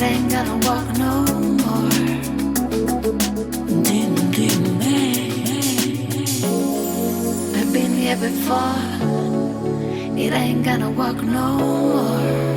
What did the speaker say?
it ain't gonna walk no more. I've been here before. It ain't gonna no more.